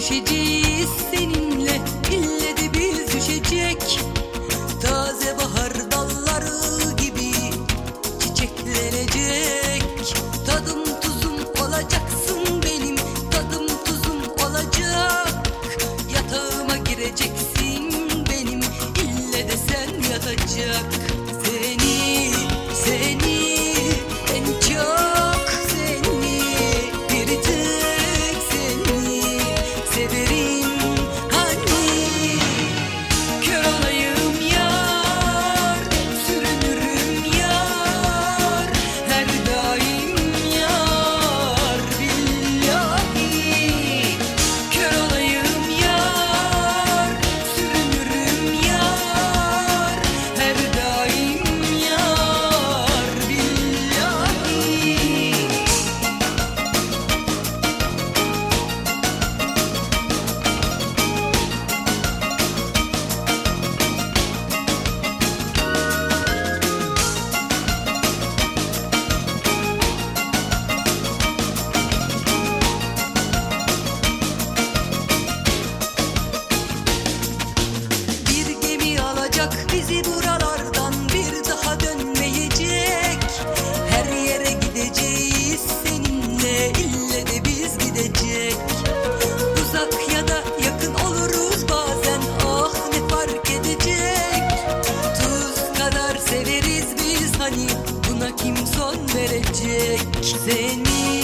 düşeceğiz seninle ille de biz bizi buralardan bir daha dönmeyecek. Her yere gideceğiz seninle ille de biz gidecek. Uzak ya da yakın oluruz bazen ah ne fark edecek. Tuz kadar severiz biz hani buna kim son verecek? Seni